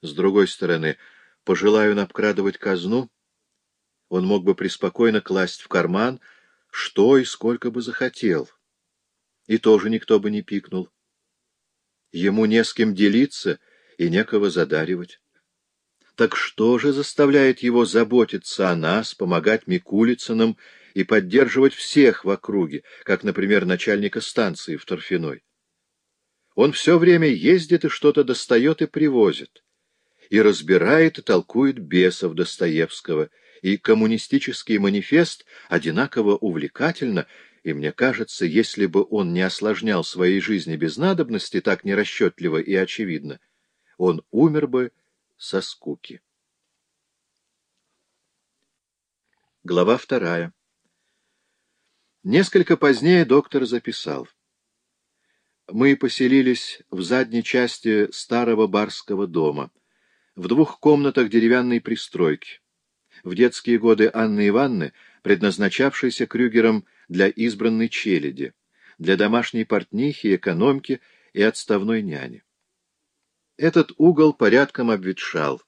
С другой стороны, пожелаю он обкрадывать казну, он мог бы преспокойно класть в карман, что и сколько бы захотел. И тоже никто бы не пикнул. Ему не с кем делиться и некого задаривать. Так что же заставляет его заботиться о нас, помогать Микулицынам и поддерживать всех в округе, как, например, начальника станции в Торфяной? Он все время ездит и что-то достает и привозит, и разбирает и толкует бесов Достоевского, и коммунистический манифест одинаково увлекательно, и мне кажется, если бы он не осложнял своей жизни без надобности так нерасчетливо и очевидно, он умер бы со скуки. Глава вторая. Несколько позднее доктор записал. Мы поселились в задней части старого барского дома, в двух комнатах деревянной пристройки в детские годы Анны Ивановны, предназначавшейся Крюгером для избранной челяди, для домашней портнихи, экономки и отставной няни. Этот угол порядком обветшал.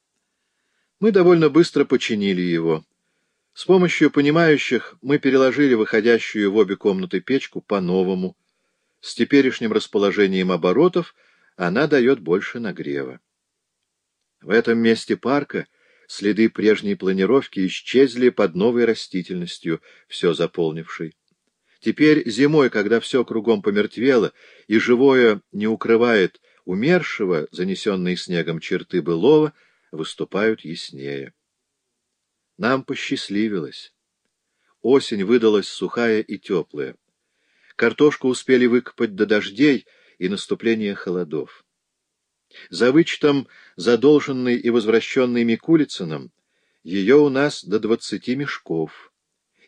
Мы довольно быстро починили его. С помощью понимающих мы переложили выходящую в обе комнаты печку по-новому. С теперешним расположением оборотов она дает больше нагрева. В этом месте парка — Следы прежней планировки исчезли под новой растительностью, все заполнившей. Теперь зимой, когда все кругом помертвело, и живое не укрывает умершего, занесенные снегом черты былого, выступают яснее. Нам посчастливилось. Осень выдалась сухая и теплая. Картошку успели выкопать до дождей и наступления холодов. За вычетом задолженной и возвращенной Микулицыным, ее у нас до двадцати мешков,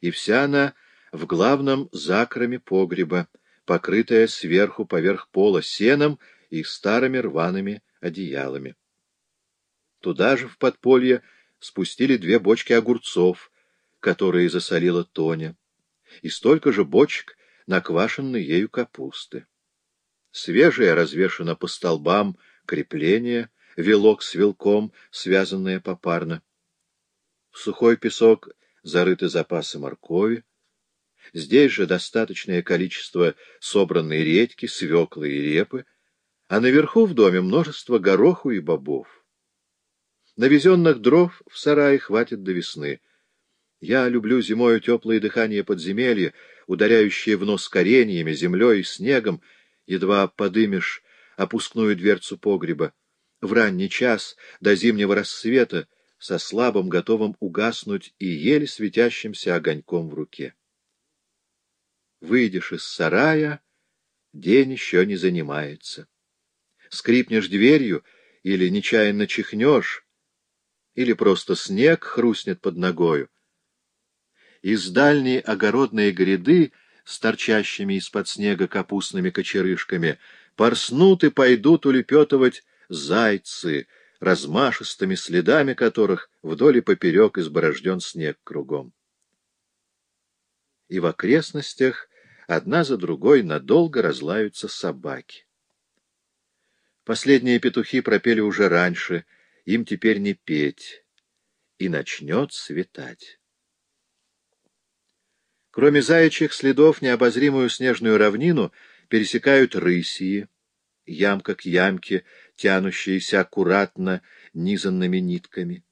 и вся она в главном закроме погреба, покрытая сверху поверх пола сеном и старыми рваными одеялами. Туда же, в подполье, спустили две бочки огурцов, которые засолила Тоня, и столько же бочек наквашенной ею капусты. Свежая развешана по столбам крепление, вилок с вилком, связанные попарно. В сухой песок зарыты запасы моркови. Здесь же достаточное количество собранной редьки, свеклы и репы, а наверху в доме множество гороху и бобов. Навезенных дров в сарае хватит до весны. Я люблю зимою теплое дыхание подземелья, ударяющее в нос кореньями, землей и снегом, едва подымешь опускную дверцу погреба. В ранний час до зимнего рассвета со слабым, готовым угаснуть и еле светящимся огоньком в руке. Выйдешь из сарая, день еще не занимается. Скрипнешь дверью или нечаянно чихнешь, или просто снег хрустнет под ногою. Из дальней огородной гряды с торчащими из-под снега капустными кочерышками — порснут и пойдут улепетывать зайцы, размашистыми следами которых вдоль и поперек изборожден снег кругом. И в окрестностях одна за другой надолго разлаются собаки. Последние петухи пропели уже раньше, им теперь не петь, и начнет светать. Кроме заячьих следов необозримую снежную равнину — пересекают рысии, ямка к ямке, тянущиеся аккуратно низанными нитками.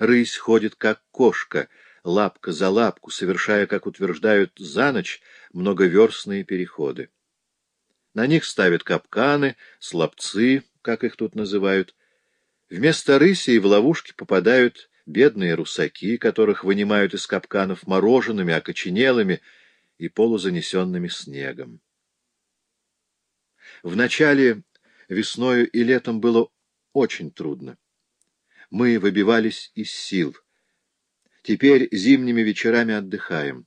Рысь ходит как кошка, лапка за лапку, совершая, как утверждают, за ночь многоверстные переходы. На них ставят капканы, слабцы, как их тут называют. Вместо рысей в ловушки попадают бедные русаки, которых вынимают из капканов мороженными, окоченелыми и полузанесенными снегом. В начале, весною и летом было очень трудно. Мы выбивались из сил. Теперь зимними вечерами отдыхаем.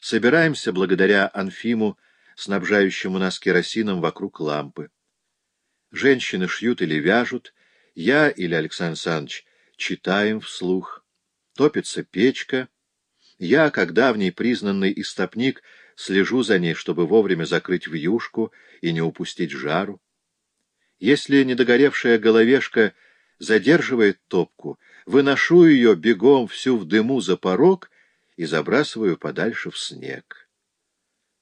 Собираемся благодаря Анфиму, снабжающему нас керосином вокруг лампы. Женщины шьют или вяжут, я или Александр Александрович читаем вслух. Топится печка. Я, как давний признанный истопник, слежу за ней, чтобы вовремя закрыть вьюшку и не упустить жару. Если недогоревшая головешка задерживает топку, выношу ее бегом всю в дыму за порог и забрасываю подальше в снег.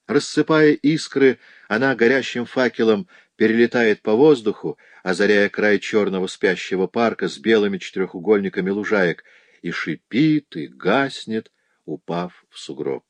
Рассыпая искры, она горящим факелом перелетает по воздуху, озаряя край черного спящего парка с белыми четырехугольниками лужаек, и шипит, и гаснет, упав в сугроб.